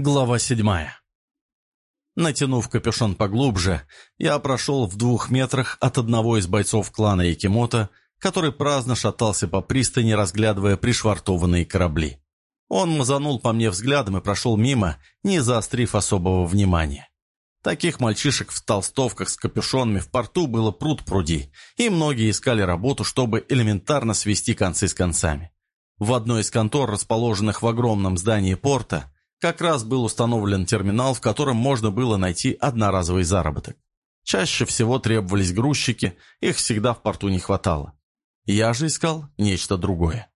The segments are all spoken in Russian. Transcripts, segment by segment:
Глава седьмая. Натянув капюшон поглубже, я прошел в двух метрах от одного из бойцов клана Якимото, который праздно шатался по пристани, разглядывая пришвартованные корабли. Он мазанул по мне взглядом и прошел мимо, не заострив особого внимания. Таких мальчишек в толстовках с капюшонами в порту было пруд пруди, и многие искали работу, чтобы элементарно свести концы с концами. В одной из контор, расположенных в огромном здании порта, как раз был установлен терминал, в котором можно было найти одноразовый заработок. Чаще всего требовались грузчики, их всегда в порту не хватало. Я же искал нечто другое.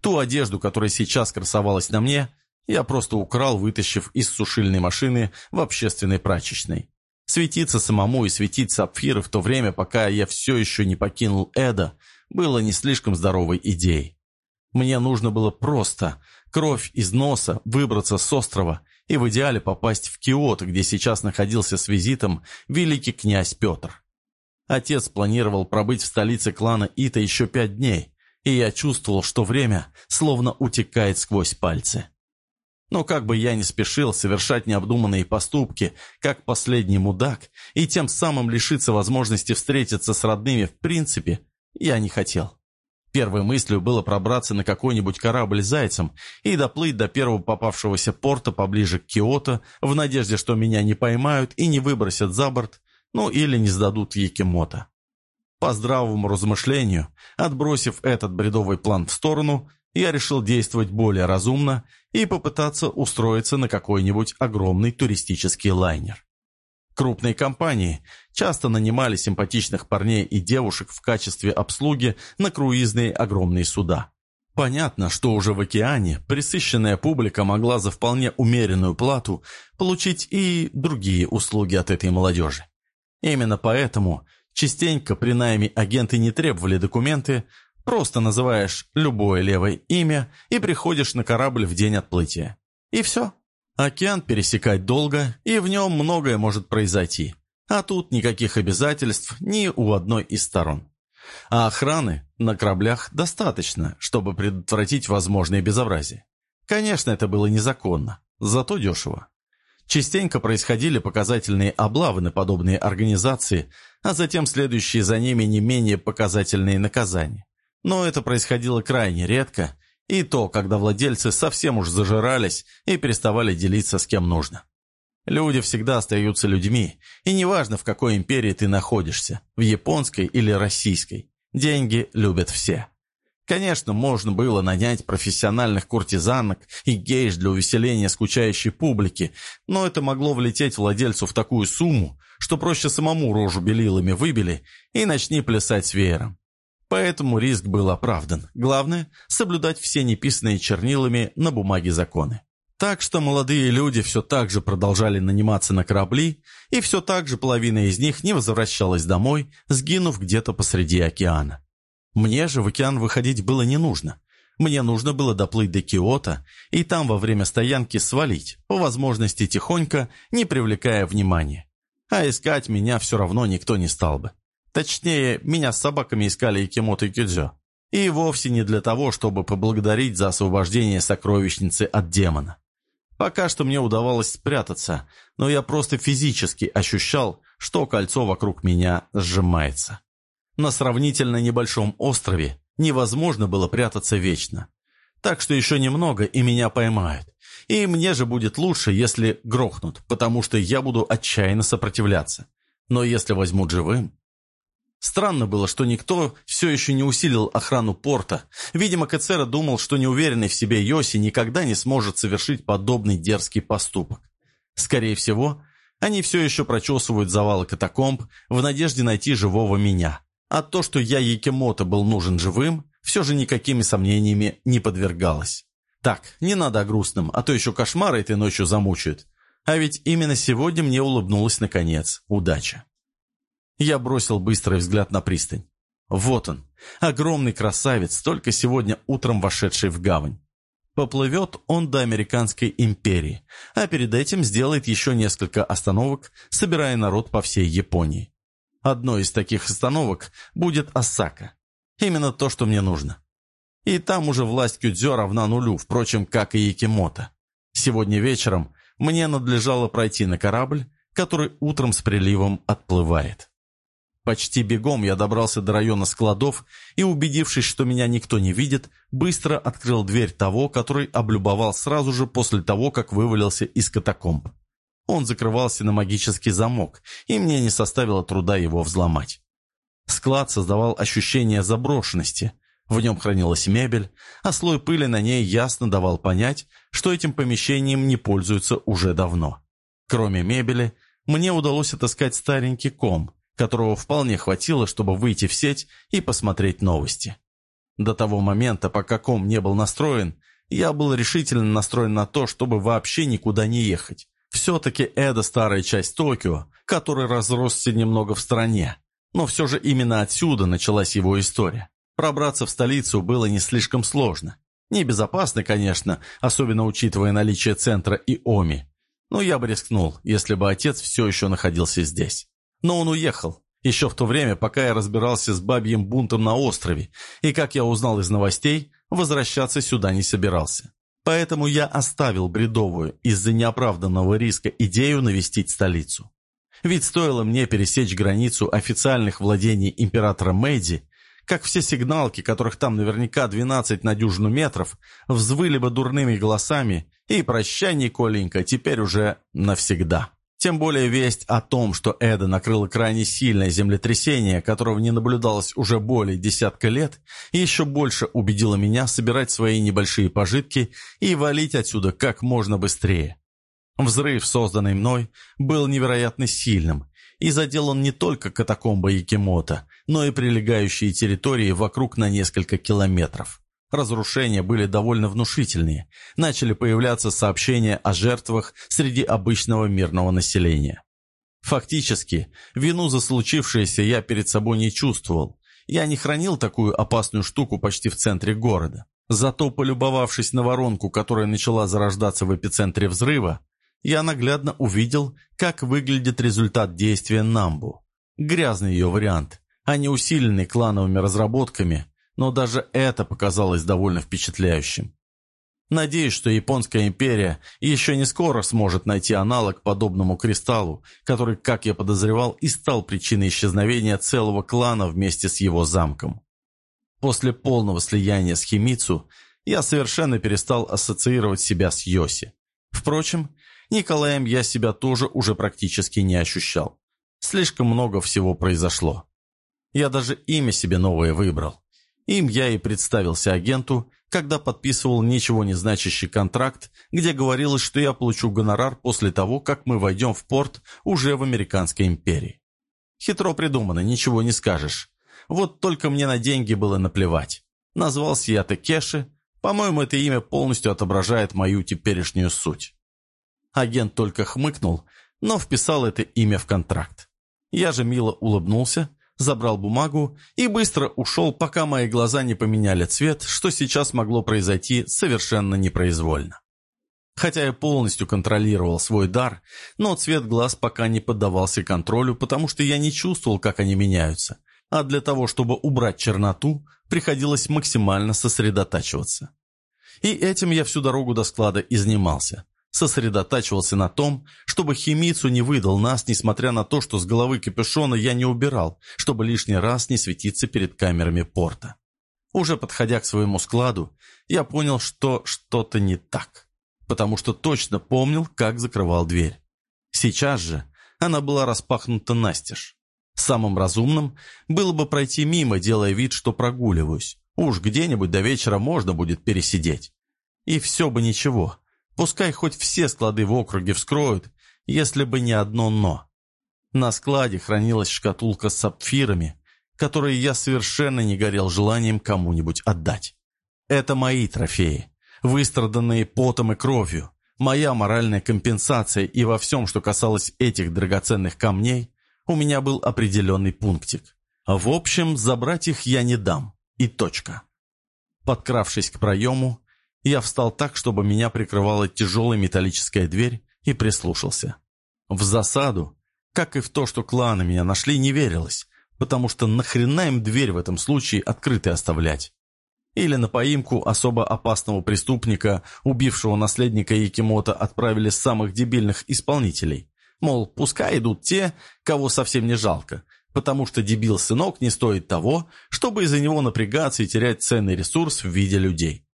Ту одежду, которая сейчас красовалась на мне, я просто украл, вытащив из сушильной машины в общественной прачечной. Светиться самому и светить сапфиры в то время, пока я все еще не покинул Эда, было не слишком здоровой идеей. Мне нужно было просто кровь из носа, выбраться с острова и в идеале попасть в Киото, где сейчас находился с визитом великий князь Петр. Отец планировал пробыть в столице клана Ита еще пять дней, и я чувствовал, что время словно утекает сквозь пальцы. Но как бы я ни спешил совершать необдуманные поступки, как последний мудак, и тем самым лишиться возможности встретиться с родными в принципе, я не хотел. Первой мыслью было пробраться на какой-нибудь корабль зайцем и доплыть до первого попавшегося порта поближе к Киото, в надежде, что меня не поймают и не выбросят за борт, ну или не сдадут в Якимото. По здравому размышлению, отбросив этот бредовый план в сторону, я решил действовать более разумно и попытаться устроиться на какой-нибудь огромный туристический лайнер. Крупные компании часто нанимали симпатичных парней и девушек в качестве обслуги на круизные огромные суда. Понятно, что уже в океане присыщенная публика могла за вполне умеренную плату получить и другие услуги от этой молодежи. Именно поэтому частенько при найме агенты не требовали документы, просто называешь любое левое имя и приходишь на корабль в день отплытия. И все. Океан пересекать долго, и в нем многое может произойти. А тут никаких обязательств ни у одной из сторон. А охраны на кораблях достаточно, чтобы предотвратить возможные безобразия. Конечно, это было незаконно, зато дешево. Частенько происходили показательные облавы на подобные организации, а затем следующие за ними не менее показательные наказания. Но это происходило крайне редко и то, когда владельцы совсем уж зажирались и переставали делиться с кем нужно. Люди всегда остаются людьми, и неважно, в какой империи ты находишься, в японской или российской. Деньги любят все. Конечно, можно было нанять профессиональных куртизанок и гейш для увеселения скучающей публики, но это могло влететь владельцу в такую сумму, что проще самому рожу белилами выбили и начни плясать с веером. Поэтому риск был оправдан. Главное – соблюдать все неписанные чернилами на бумаге законы. Так что молодые люди все так же продолжали наниматься на корабли, и все так же половина из них не возвращалась домой, сгинув где-то посреди океана. Мне же в океан выходить было не нужно. Мне нужно было доплыть до Киота и там во время стоянки свалить, по возможности тихонько, не привлекая внимания. А искать меня все равно никто не стал бы. Точнее, меня с собаками искали Икимото и Кюдзё. И вовсе не для того, чтобы поблагодарить за освобождение сокровищницы от демона. Пока что мне удавалось спрятаться, но я просто физически ощущал, что кольцо вокруг меня сжимается. На сравнительно небольшом острове невозможно было прятаться вечно. Так что еще немного, и меня поймают. И мне же будет лучше, если грохнут, потому что я буду отчаянно сопротивляться. Но если возьмут живым, Странно было, что никто все еще не усилил охрану порта. Видимо, Кацера думал, что неуверенный в себе Йоси никогда не сможет совершить подобный дерзкий поступок. Скорее всего, они все еще прочесывают завалы катакомб в надежде найти живого меня. А то, что я Якимото был нужен живым, все же никакими сомнениями не подвергалось. Так, не надо о грустном, а то еще кошмары этой ночью замучают. А ведь именно сегодня мне улыбнулась наконец удача. Я бросил быстрый взгляд на пристань. Вот он, огромный красавец, только сегодня утром вошедший в гавань. Поплывет он до Американской империи, а перед этим сделает еще несколько остановок, собирая народ по всей Японии. Одной из таких остановок будет Осака. Именно то, что мне нужно. И там уже власть Кюдзё равна нулю, впрочем, как и Якимото. Сегодня вечером мне надлежало пройти на корабль, который утром с приливом отплывает. Почти бегом я добрался до района складов и, убедившись, что меня никто не видит, быстро открыл дверь того, который облюбовал сразу же после того, как вывалился из катакомб. Он закрывался на магический замок, и мне не составило труда его взломать. Склад создавал ощущение заброшенности. В нем хранилась мебель, а слой пыли на ней ясно давал понять, что этим помещением не пользуются уже давно. Кроме мебели, мне удалось отыскать старенький ком, которого вполне хватило, чтобы выйти в сеть и посмотреть новости. До того момента, пока ком не был настроен, я был решительно настроен на то, чтобы вообще никуда не ехать. Все-таки это старая часть Токио, который разросся немного в стране. Но все же именно отсюда началась его история. Пробраться в столицу было не слишком сложно. Небезопасно, конечно, особенно учитывая наличие центра и Оми. Но я бы рискнул, если бы отец все еще находился здесь. Но он уехал, еще в то время, пока я разбирался с бабьим бунтом на острове, и, как я узнал из новостей, возвращаться сюда не собирался. Поэтому я оставил бредовую из-за неоправданного риска идею навестить столицу. Ведь стоило мне пересечь границу официальных владений императора Мэйди, как все сигналки, которых там наверняка 12 на дюжину метров, взвыли бы дурными голосами, и прощай, Николенька, теперь уже навсегда. Тем более весть о том, что Эда накрыло крайне сильное землетрясение, которого не наблюдалось уже более десятка лет, еще больше убедила меня собирать свои небольшие пожитки и валить отсюда как можно быстрее. Взрыв, созданный мной, был невероятно сильным, и задел он не только катакомбы Якимота, но и прилегающие территории вокруг на несколько километров. Разрушения были довольно внушительные. Начали появляться сообщения о жертвах среди обычного мирного населения. Фактически, вину за случившееся я перед собой не чувствовал. Я не хранил такую опасную штуку почти в центре города. Зато, полюбовавшись на воронку, которая начала зарождаться в эпицентре взрыва, я наглядно увидел, как выглядит результат действия Намбу. Грязный ее вариант, а не усиленный клановыми разработками, но даже это показалось довольно впечатляющим. Надеюсь, что Японская империя еще не скоро сможет найти аналог подобному кристаллу, который, как я подозревал, и стал причиной исчезновения целого клана вместе с его замком. После полного слияния с Химицу я совершенно перестал ассоциировать себя с Йоси. Впрочем, Николаем я себя тоже уже практически не ощущал. Слишком много всего произошло. Я даже имя себе новое выбрал. Им я и представился агенту, когда подписывал ничего не значащий контракт, где говорилось, что я получу гонорар после того, как мы войдем в порт уже в Американской империи. Хитро придумано, ничего не скажешь. Вот только мне на деньги было наплевать. Назвался я Текеши, по-моему, это имя полностью отображает мою теперешнюю суть. Агент только хмыкнул, но вписал это имя в контракт. Я же мило улыбнулся забрал бумагу и быстро ушел, пока мои глаза не поменяли цвет, что сейчас могло произойти совершенно непроизвольно. Хотя я полностью контролировал свой дар, но цвет глаз пока не поддавался контролю, потому что я не чувствовал, как они меняются. А для того, чтобы убрать черноту, приходилось максимально сосредотачиваться. И этим я всю дорогу до склада изнимался сосредотачивался на том, чтобы химицу не выдал нас, несмотря на то, что с головы капюшона я не убирал, чтобы лишний раз не светиться перед камерами порта. Уже подходя к своему складу, я понял, что что-то не так, потому что точно помнил, как закрывал дверь. Сейчас же она была распахнута настежь. Самым разумным было бы пройти мимо, делая вид, что прогуливаюсь. Уж где-нибудь до вечера можно будет пересидеть. И все бы ничего, Пускай хоть все склады в округе вскроют, если бы не одно «но». На складе хранилась шкатулка с сапфирами, которые я совершенно не горел желанием кому-нибудь отдать. Это мои трофеи, выстраданные потом и кровью, моя моральная компенсация, и во всем, что касалось этих драгоценных камней, у меня был определенный пунктик. В общем, забрать их я не дам. И точка. Подкравшись к проему, я встал так, чтобы меня прикрывала тяжелая металлическая дверь, и прислушался. В засаду, как и в то, что кланы меня нашли, не верилось, потому что нахрена им дверь в этом случае открытой оставлять? Или на поимку особо опасного преступника, убившего наследника Якимота, отправили самых дебильных исполнителей. Мол, пускай идут те, кого совсем не жалко, потому что дебил-сынок не стоит того, чтобы из-за него напрягаться и терять ценный ресурс в виде людей.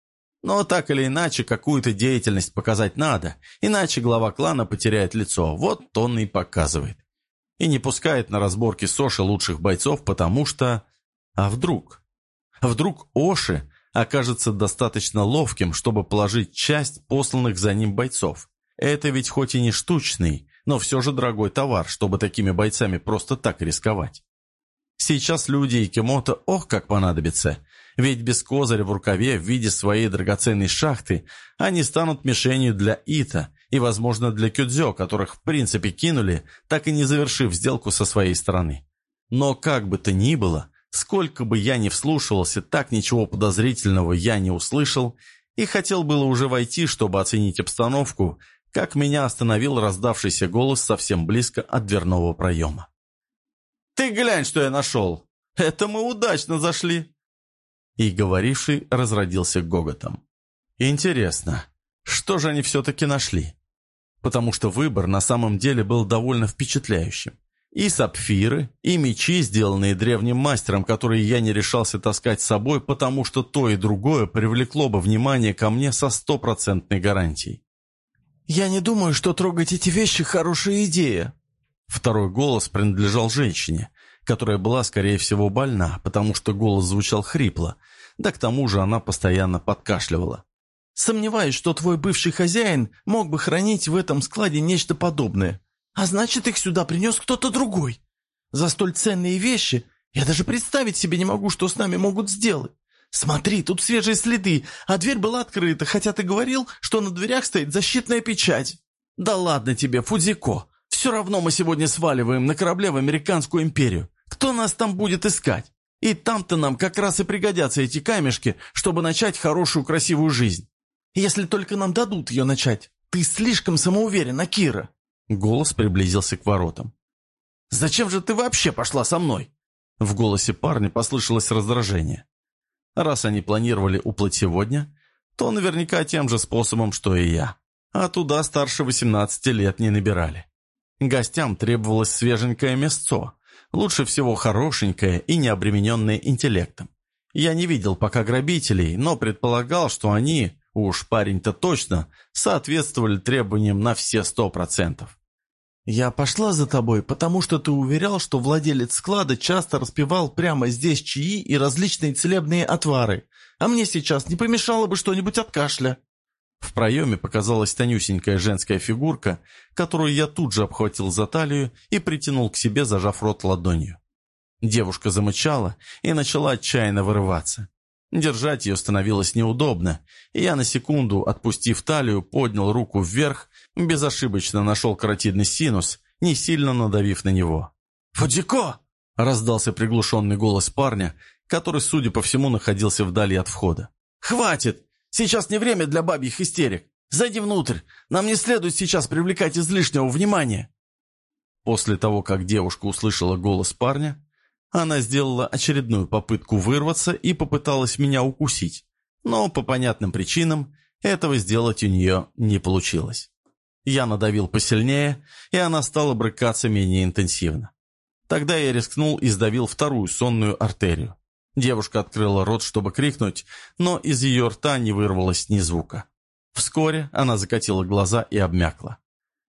Но так или иначе, какую-то деятельность показать надо, иначе глава клана потеряет лицо, вот он и показывает. И не пускает на разборки Соши лучших бойцов, потому что... А вдруг? Вдруг Оши окажется достаточно ловким, чтобы положить часть посланных за ним бойцов? Это ведь хоть и не штучный, но все же дорогой товар, чтобы такими бойцами просто так рисковать. Сейчас люди и Кимото ох как понадобятся, ведь без козыря в рукаве в виде своей драгоценной шахты они станут мишенью для Ита и, возможно, для Кюдзё, которых в принципе кинули, так и не завершив сделку со своей стороны. Но как бы то ни было, сколько бы я ни вслушивался, так ничего подозрительного я не услышал и хотел было уже войти, чтобы оценить обстановку, как меня остановил раздавшийся голос совсем близко от дверного проема. «Ты глянь, что я нашел! Это мы удачно зашли!» И говоривший разродился гоготом. «Интересно, что же они все-таки нашли?» Потому что выбор на самом деле был довольно впечатляющим. И сапфиры, и мечи, сделанные древним мастером, которые я не решался таскать с собой, потому что то и другое привлекло бы внимание ко мне со стопроцентной гарантией. «Я не думаю, что трогать эти вещи – хорошая идея». Второй голос принадлежал женщине, которая была, скорее всего, больна, потому что голос звучал хрипло, да к тому же она постоянно подкашливала. «Сомневаюсь, что твой бывший хозяин мог бы хранить в этом складе нечто подобное. А значит, их сюда принес кто-то другой. За столь ценные вещи я даже представить себе не могу, что с нами могут сделать. Смотри, тут свежие следы, а дверь была открыта, хотя ты говорил, что на дверях стоит защитная печать. Да ладно тебе, Фудзико, все равно мы сегодня сваливаем на корабле в Американскую империю. Кто нас там будет искать? И там-то нам как раз и пригодятся эти камешки, чтобы начать хорошую красивую жизнь. Если только нам дадут ее начать. Ты слишком самоуверен, Кира. Голос приблизился к воротам. «Зачем же ты вообще пошла со мной?» В голосе парня послышалось раздражение. Раз они планировали уплыть сегодня, то наверняка тем же способом, что и я. А туда старше 18 лет не набирали. Гостям требовалось свеженькое мясцо, лучше всего хорошенькое и не обремененное интеллектом. Я не видел пока грабителей, но предполагал, что они, уж парень-то точно, соответствовали требованиям на все сто процентов. «Я пошла за тобой, потому что ты уверял, что владелец склада часто распивал прямо здесь чаи и различные целебные отвары, а мне сейчас не помешало бы что-нибудь от кашля». В проеме показалась тонюсенькая женская фигурка, которую я тут же обхватил за талию и притянул к себе, зажав рот ладонью. Девушка замычала и начала отчаянно вырываться. Держать ее становилось неудобно, и я на секунду, отпустив талию, поднял руку вверх, безошибочно нашел каротидный синус, не сильно надавив на него. «Фудзико!» — раздался приглушенный голос парня, который, судя по всему, находился вдали от входа. «Хватит! Сейчас не время для бабьих истерик! Зайди внутрь! Нам не следует сейчас привлекать излишнего внимания!» После того, как девушка услышала голос парня, она сделала очередную попытку вырваться и попыталась меня укусить, но по понятным причинам этого сделать у нее не получилось. Я надавил посильнее, и она стала брыкаться менее интенсивно. Тогда я рискнул и сдавил вторую сонную артерию. Девушка открыла рот, чтобы крикнуть, но из ее рта не вырвалось ни звука. Вскоре она закатила глаза и обмякла.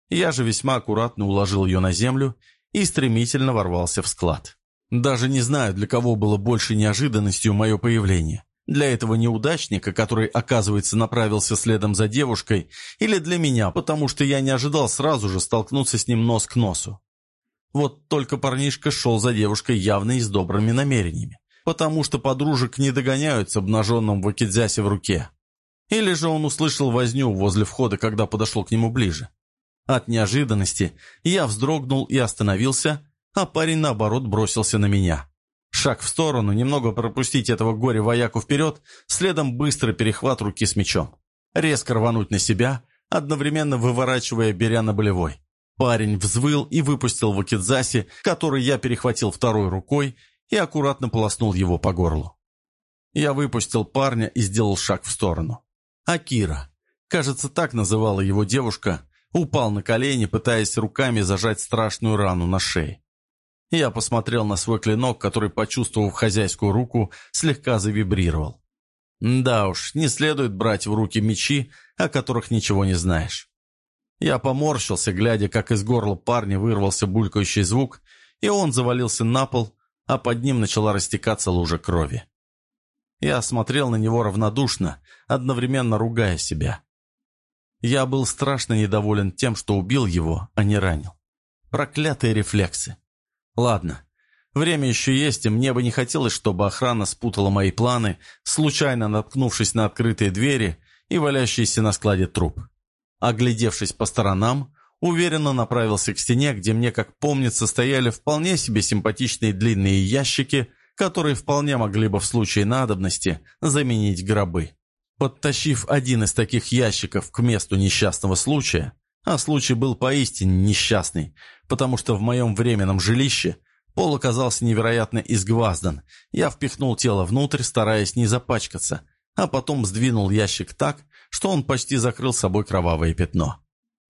Я же весьма аккуратно уложил ее на землю и стремительно ворвался в склад. Даже не знаю, для кого было больше неожиданностью мое появление. Для этого неудачника, который, оказывается, направился следом за девушкой, или для меня, потому что я не ожидал сразу же столкнуться с ним нос к носу. Вот только парнишка шел за девушкой явно и с добрыми намерениями, потому что подружек не догоняют с обнаженным вакидзясе в руке. Или же он услышал возню возле входа, когда подошел к нему ближе. От неожиданности я вздрогнул и остановился, а парень, наоборот, бросился на меня. Шаг в сторону, немного пропустить этого горе-вояку вперед, следом быстрый перехват руки с мечом. Резко рвануть на себя, одновременно выворачивая, беря на болевой. Парень взвыл и выпустил вакидзаси, который я перехватил второй рукой и аккуратно полоснул его по горлу. Я выпустил парня и сделал шаг в сторону. Акира, кажется, так называла его девушка, упал на колени, пытаясь руками зажать страшную рану на шее. Я посмотрел на свой клинок, который, почувствовав хозяйскую руку, слегка завибрировал. Да уж, не следует брать в руки мечи, о которых ничего не знаешь. Я поморщился, глядя, как из горла парня вырвался булькающий звук, и он завалился на пол, а под ним начала растекаться лужа крови. Я смотрел на него равнодушно, одновременно ругая себя. Я был страшно недоволен тем, что убил его, а не ранил. Проклятые рефлексы. Ладно, время еще есть, и мне бы не хотелось, чтобы охрана спутала мои планы, случайно наткнувшись на открытые двери и валящийся на складе труп. Оглядевшись по сторонам, уверенно направился к стене, где мне, как помнится, стояли вполне себе симпатичные длинные ящики, которые вполне могли бы в случае надобности заменить гробы. Подтащив один из таких ящиков к месту несчастного случая, а случай был поистине несчастный, потому что в моем временном жилище пол оказался невероятно изгваздан, я впихнул тело внутрь, стараясь не запачкаться, а потом сдвинул ящик так, что он почти закрыл собой кровавое пятно.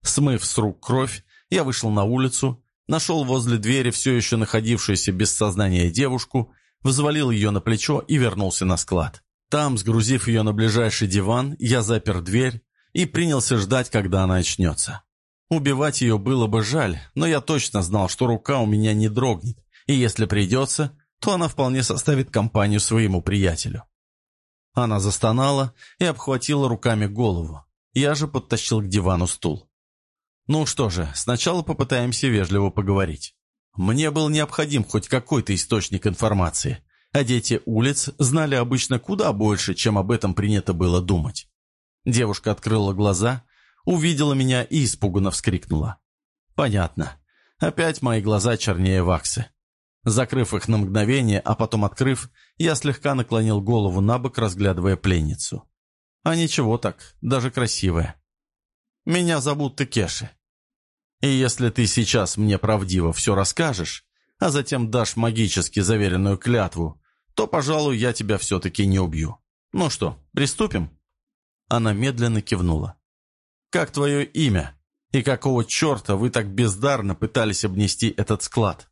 Смыв с рук кровь, я вышел на улицу, нашел возле двери все еще находившуюся без сознания девушку, взвалил ее на плечо и вернулся на склад. Там, сгрузив ее на ближайший диван, я запер дверь и принялся ждать, когда она очнется. Убивать ее было бы жаль, но я точно знал, что рука у меня не дрогнет, и если придется, то она вполне составит компанию своему приятелю. Она застонала и обхватила руками голову. Я же подтащил к дивану стул. Ну что же, сначала попытаемся вежливо поговорить. Мне был необходим хоть какой-то источник информации, а дети улиц знали обычно куда больше, чем об этом принято было думать. Девушка открыла глаза, увидела меня и испуганно вскрикнула. «Понятно. Опять мои глаза чернее ваксы». Закрыв их на мгновение, а потом открыв, я слегка наклонил голову на бок, разглядывая пленницу. А ничего так, даже красивая. «Меня зовут Текеши. И если ты сейчас мне правдиво все расскажешь, а затем дашь магически заверенную клятву, то, пожалуй, я тебя все-таки не убью. Ну что, приступим?» Она медленно кивнула. «Как твое имя? И какого черта вы так бездарно пытались обнести этот склад?»